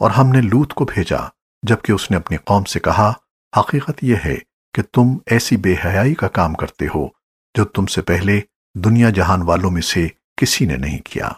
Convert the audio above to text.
اور ہم نے لوت کو بھیجا، جبکہ اس نے اپنی قوم سے کہا، حقیقت یہ ہے کہ تم ایسی بے حیائی کا کام کرتے ہو جو تم سے پہلے دنیا جہان والوں میں سے کسی نے نہیں کیا۔